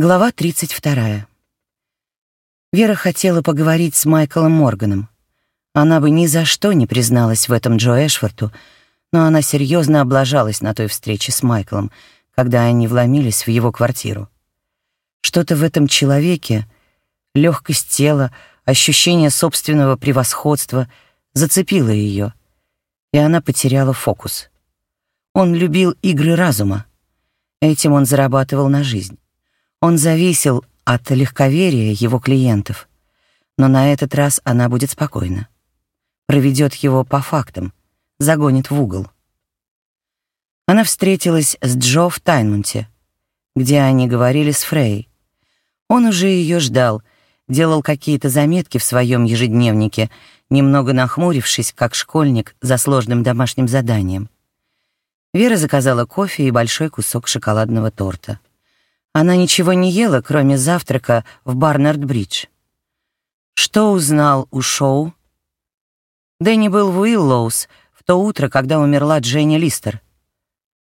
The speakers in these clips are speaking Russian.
Глава 32. Вера хотела поговорить с Майклом Морганом. Она бы ни за что не призналась в этом Джо Эшфорту, но она серьезно облажалась на той встрече с Майклом, когда они вломились в его квартиру. Что-то в этом человеке, легкость тела, ощущение собственного превосходства зацепило ее, и она потеряла фокус. Он любил игры разума. Этим он зарабатывал на жизнь. Он зависел от легковерия его клиентов, но на этот раз она будет спокойна. Проведет его по фактам, загонит в угол. Она встретилась с Джо в Тайнмунте, где они говорили с Фрей. Он уже ее ждал, делал какие-то заметки в своем ежедневнике, немного нахмурившись, как школьник за сложным домашним заданием. Вера заказала кофе и большой кусок шоколадного торта. Она ничего не ела, кроме завтрака в Барнард-Бридж. Что узнал у Шоу? Дэнни был в Уиллоус в то утро, когда умерла Дженни Листер.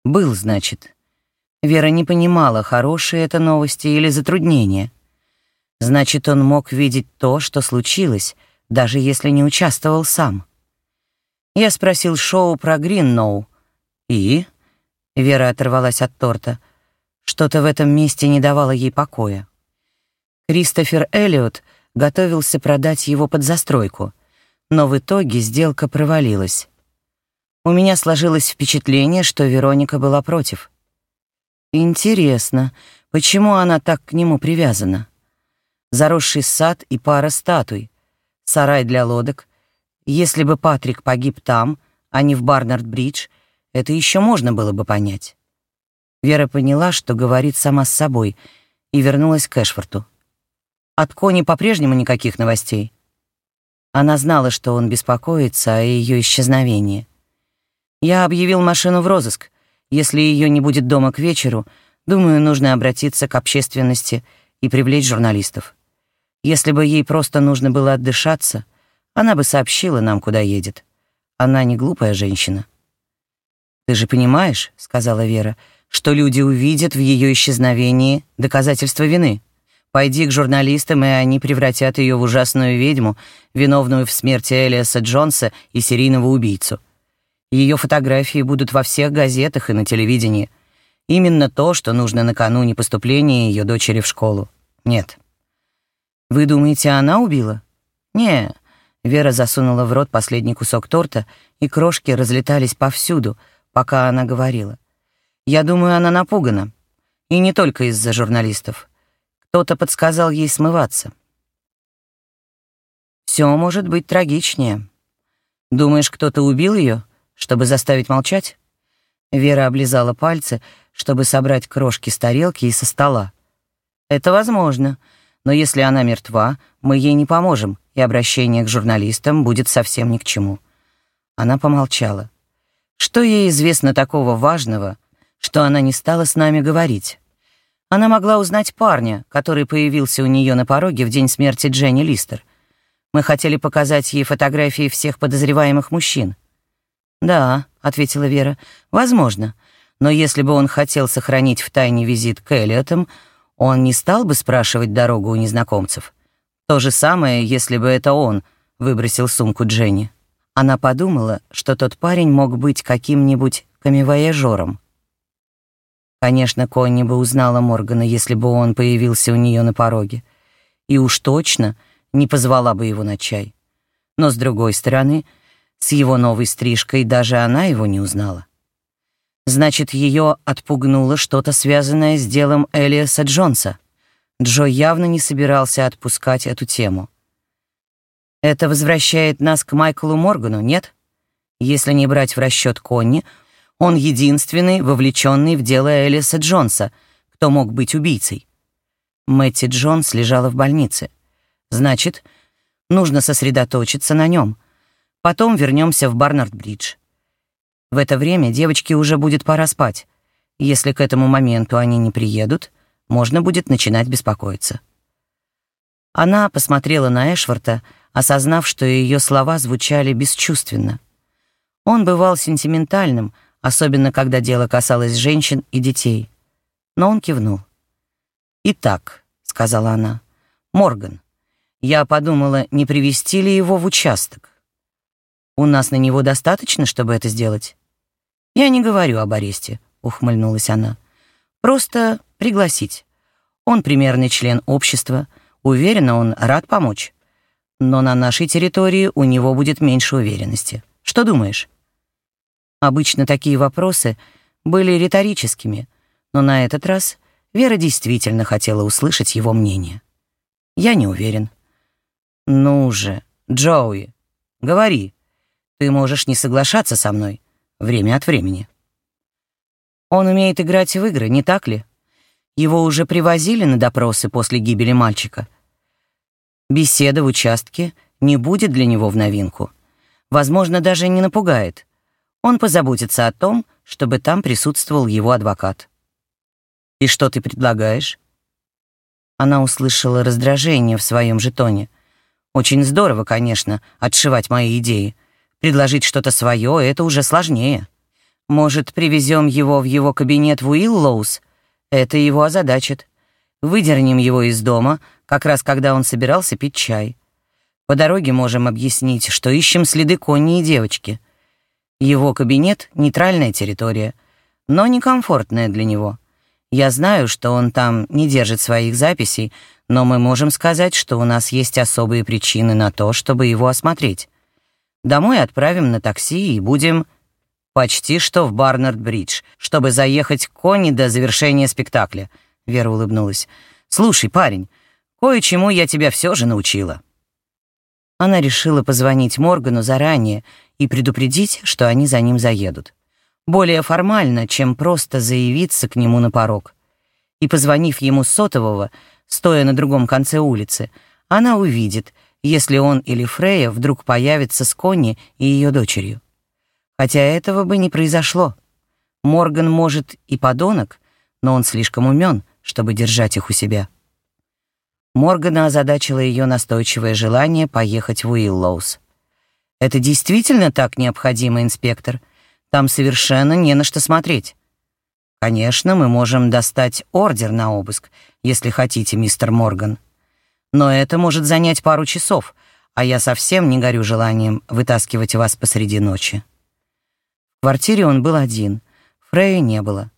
Был, значит. Вера не понимала, хорошие это новости или затруднения. Значит, он мог видеть то, что случилось, даже если не участвовал сам. Я спросил Шоу про Гринноу. И? Вера оторвалась от торта. Что-то в этом месте не давало ей покоя. Кристофер Эллиот готовился продать его под застройку, но в итоге сделка провалилась. У меня сложилось впечатление, что Вероника была против. Интересно, почему она так к нему привязана? Заросший сад и пара статуй, сарай для лодок. Если бы Патрик погиб там, а не в Барнард-Бридж, это еще можно было бы понять. Вера поняла, что говорит сама с собой, и вернулась к Эшфорту. От Кони по-прежнему никаких новостей. Она знала, что он беспокоится о ее исчезновении. Я объявил машину в розыск. Если ее не будет дома к вечеру, думаю, нужно обратиться к общественности и привлечь журналистов. Если бы ей просто нужно было отдышаться, она бы сообщила нам, куда едет. Она не глупая женщина. «Ты же понимаешь», — сказала Вера, — что люди увидят в ее исчезновении доказательства вины. Пойди к журналистам, и они превратят ее в ужасную ведьму, виновную в смерти Элиаса Джонса и серийного убийцу. Ее фотографии будут во всех газетах и на телевидении. Именно то, что нужно накануне поступления ее дочери в школу. Нет. Вы думаете, она убила? Не. Вера засунула в рот последний кусок торта, и крошки разлетались повсюду, пока она говорила. Я думаю, она напугана. И не только из-за журналистов. Кто-то подсказал ей смываться. Все может быть трагичнее. Думаешь, кто-то убил ее, чтобы заставить молчать? Вера облизала пальцы, чтобы собрать крошки с тарелки и со стола. Это возможно, но если она мертва, мы ей не поможем, и обращение к журналистам будет совсем ни к чему. Она помолчала. Что ей известно такого важного, что она не стала с нами говорить. Она могла узнать парня, который появился у нее на пороге в день смерти Дженни Листер. Мы хотели показать ей фотографии всех подозреваемых мужчин. «Да», — ответила Вера, — «возможно. Но если бы он хотел сохранить в тайне визит к Эллиотам, он не стал бы спрашивать дорогу у незнакомцев. То же самое, если бы это он выбросил сумку Дженни». Она подумала, что тот парень мог быть каким-нибудь камевояжером. Конечно, Конни бы узнала Моргана, если бы он появился у нее на пороге. И уж точно не позвала бы его на чай. Но, с другой стороны, с его новой стрижкой даже она его не узнала. Значит, ее отпугнуло что-то связанное с делом Элиаса Джонса. Джо явно не собирался отпускать эту тему. Это возвращает нас к Майклу Моргану, нет? Если не брать в расчет Конни, он единственный, вовлеченный в дело Элиса Джонса, кто мог быть убийцей. Мэтти Джонс лежала в больнице. Значит, нужно сосредоточиться на нем. Потом вернемся в Барнард-Бридж. В это время девочке уже будет пора спать. Если к этому моменту они не приедут, можно будет начинать беспокоиться. Она посмотрела на Эшварта, осознав, что ее слова звучали бесчувственно. Он бывал сентиментальным, особенно когда дело касалось женщин и детей. Но он кивнул. «Итак», — сказала она, — «Морган, я подумала, не привести ли его в участок. У нас на него достаточно, чтобы это сделать?» «Я не говорю об аресте», — ухмыльнулась она. «Просто пригласить. Он примерный член общества. Уверена, он рад помочь. Но на нашей территории у него будет меньше уверенности. Что думаешь?» Обычно такие вопросы были риторическими, но на этот раз Вера действительно хотела услышать его мнение. «Я не уверен». «Ну же, Джоуи, говори. Ты можешь не соглашаться со мной время от времени». «Он умеет играть в игры, не так ли? Его уже привозили на допросы после гибели мальчика. Беседа в участке не будет для него в новинку. Возможно, даже не напугает. Он позаботится о том, чтобы там присутствовал его адвокат. «И что ты предлагаешь?» Она услышала раздражение в своем жетоне. «Очень здорово, конечно, отшивать мои идеи. Предложить что-то свое — это уже сложнее. Может, привезем его в его кабинет в Уиллоус? Это его озадачит. Выдернем его из дома, как раз когда он собирался пить чай. По дороге можем объяснить, что ищем следы Конни и девочки. Его кабинет — нейтральная территория, но некомфортная для него. Я знаю, что он там не держит своих записей, но мы можем сказать, что у нас есть особые причины на то, чтобы его осмотреть. Домой отправим на такси и будем почти что в Барнард-Бридж, чтобы заехать к Конни до завершения спектакля. Вера улыбнулась. Слушай, парень, кое-чему я тебя все же научила. Она решила позвонить Моргану заранее и предупредить, что они за ним заедут. Более формально, чем просто заявиться к нему на порог. И позвонив ему сотового, стоя на другом конце улицы, она увидит, если он или Фрея вдруг появится с Конни и ее дочерью. Хотя этого бы не произошло. Морган, может, и подонок, но он слишком умен, чтобы держать их у себя. Моргана озадачило ее настойчивое желание поехать в Уиллоус. «Это действительно так необходимо, инспектор? Там совершенно не на что смотреть». «Конечно, мы можем достать ордер на обыск, если хотите, мистер Морган. Но это может занять пару часов, а я совсем не горю желанием вытаскивать вас посреди ночи». В квартире он был один, Фрея не было.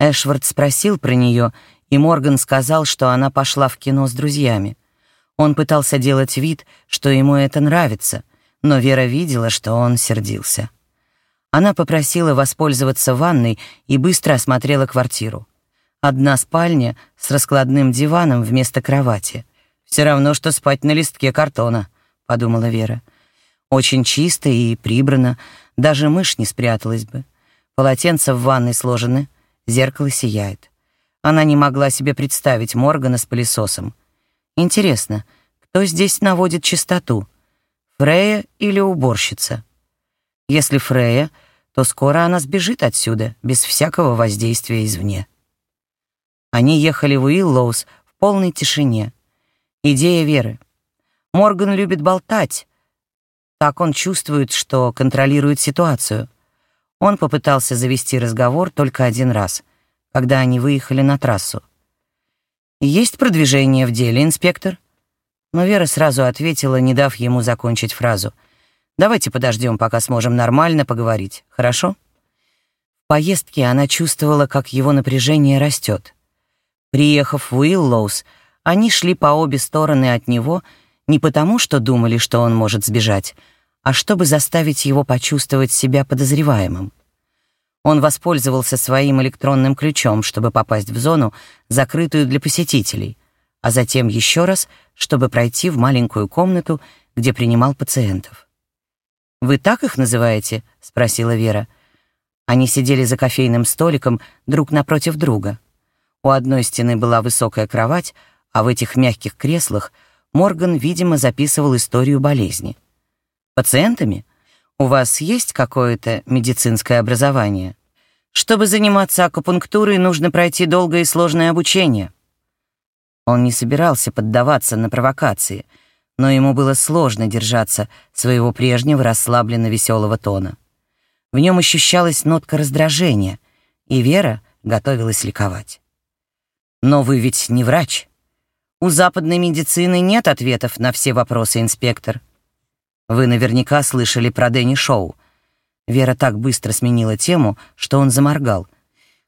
Эшвард спросил про нее, и Морган сказал, что она пошла в кино с друзьями. Он пытался делать вид, что ему это нравится, но Вера видела, что он сердился. Она попросила воспользоваться ванной и быстро осмотрела квартиру. Одна спальня с раскладным диваном вместо кровати. Все равно, что спать на листке картона», — подумала Вера. «Очень чисто и прибрано, даже мышь не спряталась бы. Полотенца в ванной сложены, зеркало сияет. Она не могла себе представить Моргана с пылесосом. Интересно, кто здесь наводит чистоту? Фрея или уборщица? Если Фрея, то скоро она сбежит отсюда, без всякого воздействия извне. Они ехали в Уиллоус в полной тишине. Идея Веры. Морган любит болтать. Так он чувствует, что контролирует ситуацию. Он попытался завести разговор только один раз — когда они выехали на трассу. «Есть продвижение в деле, инспектор?» Но Вера сразу ответила, не дав ему закончить фразу. «Давайте подождем, пока сможем нормально поговорить, хорошо?» В поездке она чувствовала, как его напряжение растет. Приехав в Уиллоус, они шли по обе стороны от него не потому, что думали, что он может сбежать, а чтобы заставить его почувствовать себя подозреваемым. Он воспользовался своим электронным ключом, чтобы попасть в зону, закрытую для посетителей, а затем еще раз, чтобы пройти в маленькую комнату, где принимал пациентов. «Вы так их называете?» — спросила Вера. Они сидели за кофейным столиком друг напротив друга. У одной стены была высокая кровать, а в этих мягких креслах Морган, видимо, записывал историю болезни. «Пациентами? У вас есть какое-то медицинское образование?» Чтобы заниматься акупунктурой, нужно пройти долгое и сложное обучение. Он не собирался поддаваться на провокации, но ему было сложно держаться своего прежнего расслабленно-веселого тона. В нем ощущалась нотка раздражения, и Вера готовилась ликовать. Но вы ведь не врач. У западной медицины нет ответов на все вопросы, инспектор. Вы наверняка слышали про Дэнни Шоу. Вера так быстро сменила тему, что он заморгал.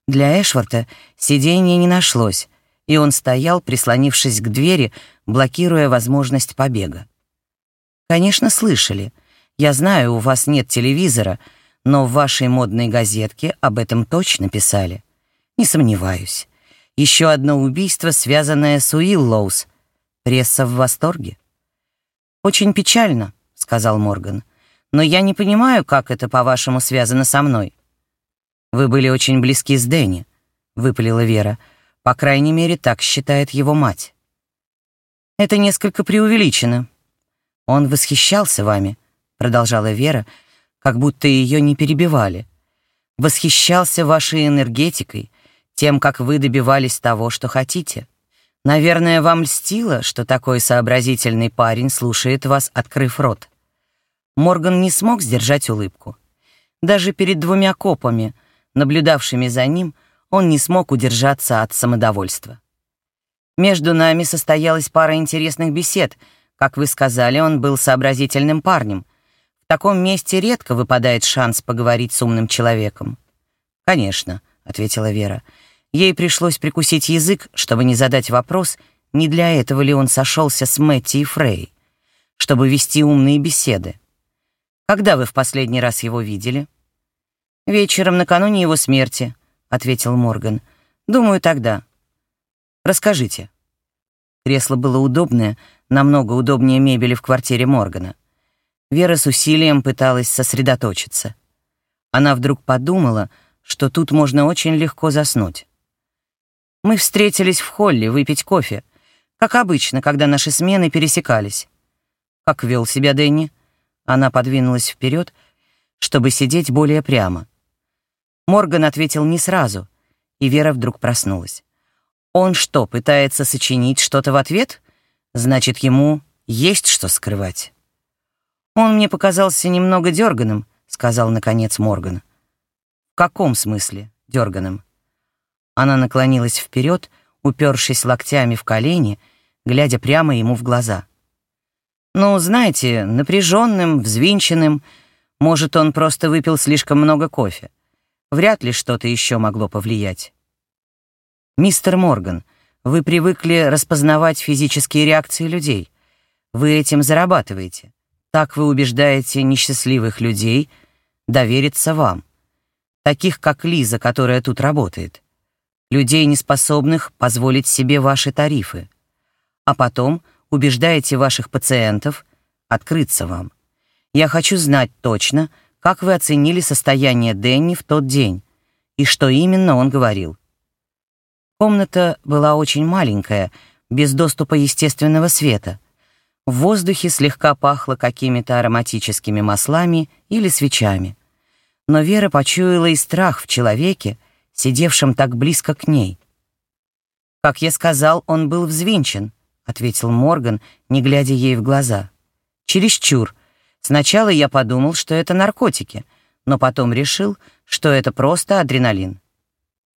Для Эшварта сиденья не нашлось, и он стоял, прислонившись к двери, блокируя возможность побега. «Конечно, слышали. Я знаю, у вас нет телевизора, но в вашей модной газетке об этом точно писали. Не сомневаюсь. Еще одно убийство, связанное с Уиллоус. Пресса в восторге. «Очень печально», — сказал Морган. «Но я не понимаю, как это, по-вашему, связано со мной». «Вы были очень близки с Дэнни», — выпалила Вера. «По крайней мере, так считает его мать». «Это несколько преувеличено». «Он восхищался вами», — продолжала Вера, как будто ее не перебивали. «Восхищался вашей энергетикой, тем, как вы добивались того, что хотите. Наверное, вам льстило, что такой сообразительный парень слушает вас, открыв рот. Морган не смог сдержать улыбку. Даже перед двумя копами, наблюдавшими за ним, он не смог удержаться от самодовольства. Между нами состоялась пара интересных бесед. Как вы сказали, он был сообразительным парнем. В таком месте редко выпадает шанс поговорить с умным человеком. «Конечно», — ответила Вера, — Ей пришлось прикусить язык, чтобы не задать вопрос, не для этого ли он сошелся с Мэтти и Фрей, чтобы вести умные беседы. «Когда вы в последний раз его видели?» «Вечером накануне его смерти», — ответил Морган. «Думаю, тогда». «Расскажите». Кресло было удобное, намного удобнее мебели в квартире Моргана. Вера с усилием пыталась сосредоточиться. Она вдруг подумала, что тут можно очень легко заснуть. Мы встретились в холле выпить кофе, как обычно, когда наши смены пересекались. Как вел себя Дэнни? Она подвинулась вперед, чтобы сидеть более прямо. Морган ответил не сразу, и Вера вдруг проснулась. Он что, пытается сочинить что-то в ответ? Значит, ему есть что скрывать. Он мне показался немного дерганым, сказал наконец Морган. В каком смысле дерганым? Она наклонилась вперед, упершись локтями в колени, глядя прямо ему в глаза. «Ну, знаете, напряженным, взвинченным. Может, он просто выпил слишком много кофе. Вряд ли что-то еще могло повлиять». «Мистер Морган, вы привыкли распознавать физические реакции людей. Вы этим зарабатываете. Так вы убеждаете несчастливых людей довериться вам. Таких, как Лиза, которая тут работает людей, неспособных позволить себе ваши тарифы, а потом убеждаете ваших пациентов открыться вам. Я хочу знать точно, как вы оценили состояние Дэнни в тот день и что именно он говорил. Комната была очень маленькая, без доступа естественного света. В воздухе слегка пахло какими-то ароматическими маслами или свечами. Но Вера почуяла и страх в человеке, сидевшим так близко к ней. «Как я сказал, он был взвинчен», — ответил Морган, не глядя ей в глаза. «Чересчур. Сначала я подумал, что это наркотики, но потом решил, что это просто адреналин».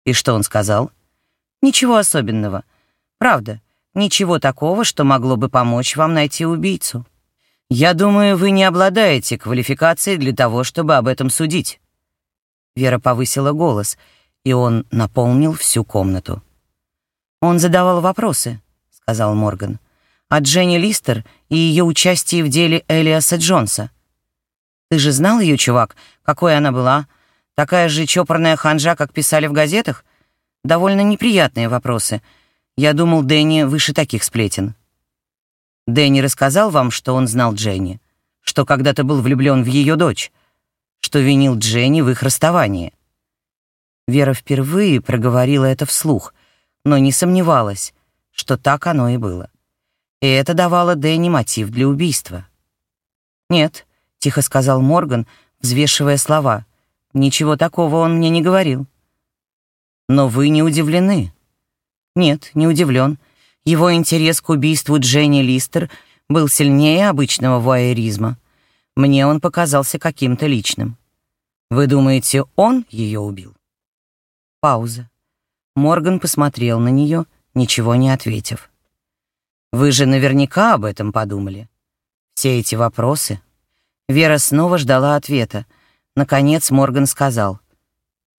«И что он сказал?» «Ничего особенного. Правда, ничего такого, что могло бы помочь вам найти убийцу. Я думаю, вы не обладаете квалификацией для того, чтобы об этом судить». Вера повысила голос — и он наполнил всю комнату. «Он задавал вопросы», — сказал Морган, «о Дженни Листер и ее участии в деле Элиаса Джонса. Ты же знал ее, чувак, какой она была? Такая же чопорная ханжа, как писали в газетах? Довольно неприятные вопросы. Я думал, Дэнни выше таких сплетен». Дэнни рассказал вам, что он знал Дженни, что когда-то был влюблен в ее дочь, что винил Дженни в их расставании. Вера впервые проговорила это вслух, но не сомневалась, что так оно и было. И это давало Дэнни мотив для убийства. «Нет», — тихо сказал Морган, взвешивая слова, «ничего такого он мне не говорил». «Но вы не удивлены?» «Нет, не удивлен. Его интерес к убийству Дженни Листер был сильнее обычного вуайеризма. Мне он показался каким-то личным. Вы думаете, он ее убил?» Пауза. Морган посмотрел на нее, ничего не ответив. «Вы же наверняка об этом подумали. Все эти вопросы...» Вера снова ждала ответа. Наконец Морган сказал.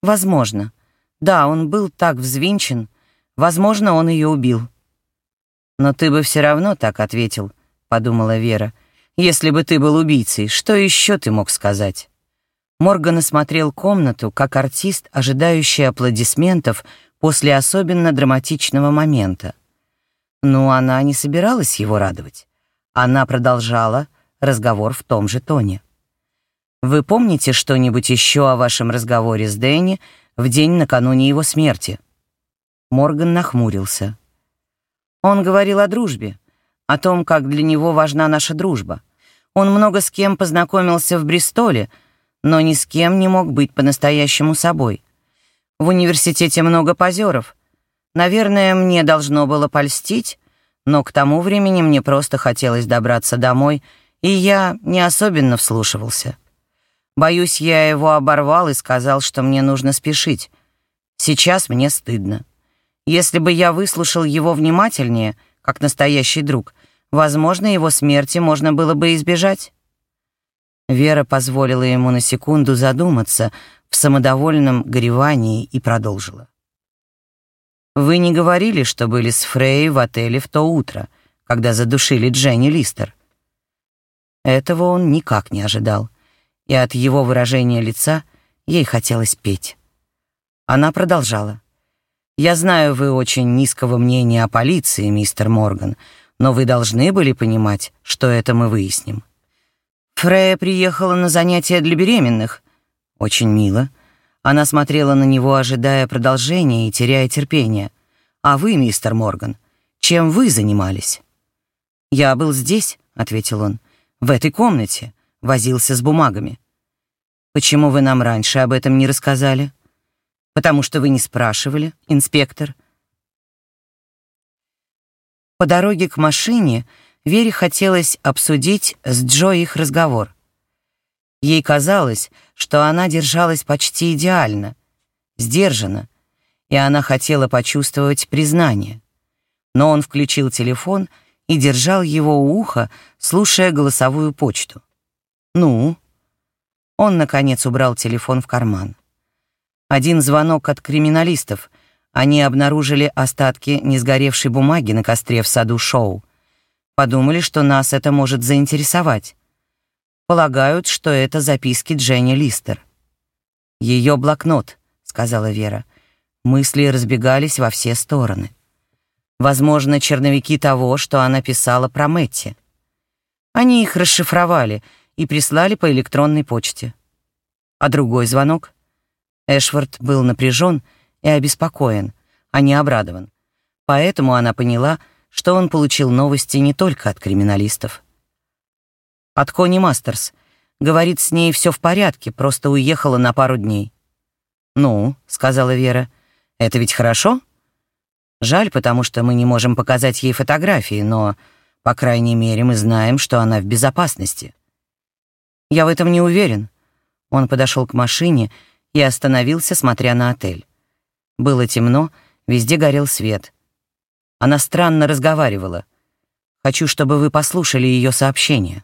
«Возможно. Да, он был так взвинчен. Возможно, он ее убил». «Но ты бы все равно так ответил», — подумала Вера. «Если бы ты был убийцей, что еще ты мог сказать?» Морган осмотрел комнату, как артист, ожидающий аплодисментов после особенно драматичного момента. Но она не собиралась его радовать. Она продолжала разговор в том же тоне. «Вы помните что-нибудь еще о вашем разговоре с Дэнни в день накануне его смерти?» Морган нахмурился. Он говорил о дружбе, о том, как для него важна наша дружба. Он много с кем познакомился в Бристоле, но ни с кем не мог быть по-настоящему собой. В университете много позеров. Наверное, мне должно было польстить, но к тому времени мне просто хотелось добраться домой, и я не особенно вслушивался. Боюсь, я его оборвал и сказал, что мне нужно спешить. Сейчас мне стыдно. Если бы я выслушал его внимательнее, как настоящий друг, возможно, его смерти можно было бы избежать. Вера позволила ему на секунду задуматься в самодовольном горевании и продолжила. «Вы не говорили, что были с Фрей в отеле в то утро, когда задушили Дженни Листер?» Этого он никак не ожидал, и от его выражения лица ей хотелось петь. Она продолжала. «Я знаю, вы очень низкого мнения о полиции, мистер Морган, но вы должны были понимать, что это мы выясним. Фрея приехала на занятия для беременных. Очень мило. Она смотрела на него, ожидая продолжения и теряя терпение. А вы, мистер Морган, чем вы занимались? Я был здесь, ответил он, в этой комнате, возился с бумагами. Почему вы нам раньше об этом не рассказали? Потому что вы не спрашивали, инспектор. По дороге к машине Вере хотелось обсудить с Джо их разговор. Ей казалось, что она держалась почти идеально, сдержанно, и она хотела почувствовать признание. Но он включил телефон и держал его у уха, слушая голосовую почту. «Ну?» Он, наконец, убрал телефон в карман. Один звонок от криминалистов. Они обнаружили остатки несгоревшей бумаги на костре в саду Шоу. Подумали, что нас это может заинтересовать. Полагают, что это записки Дженни Листер. Ее блокнот», — сказала Вера. Мысли разбегались во все стороны. Возможно, черновики того, что она писала про Мэтти. Они их расшифровали и прислали по электронной почте. А другой звонок? Эшвард был напряжен и обеспокоен, а не обрадован. Поэтому она поняла, что он получил новости не только от криминалистов. От Кони Мастерс. Говорит, с ней все в порядке, просто уехала на пару дней. «Ну», — сказала Вера, — «это ведь хорошо?» Жаль, потому что мы не можем показать ей фотографии, но, по крайней мере, мы знаем, что она в безопасности. Я в этом не уверен. Он подошел к машине и остановился, смотря на отель. Было темно, везде горел свет. Она странно разговаривала. Хочу, чтобы вы послушали ее сообщение.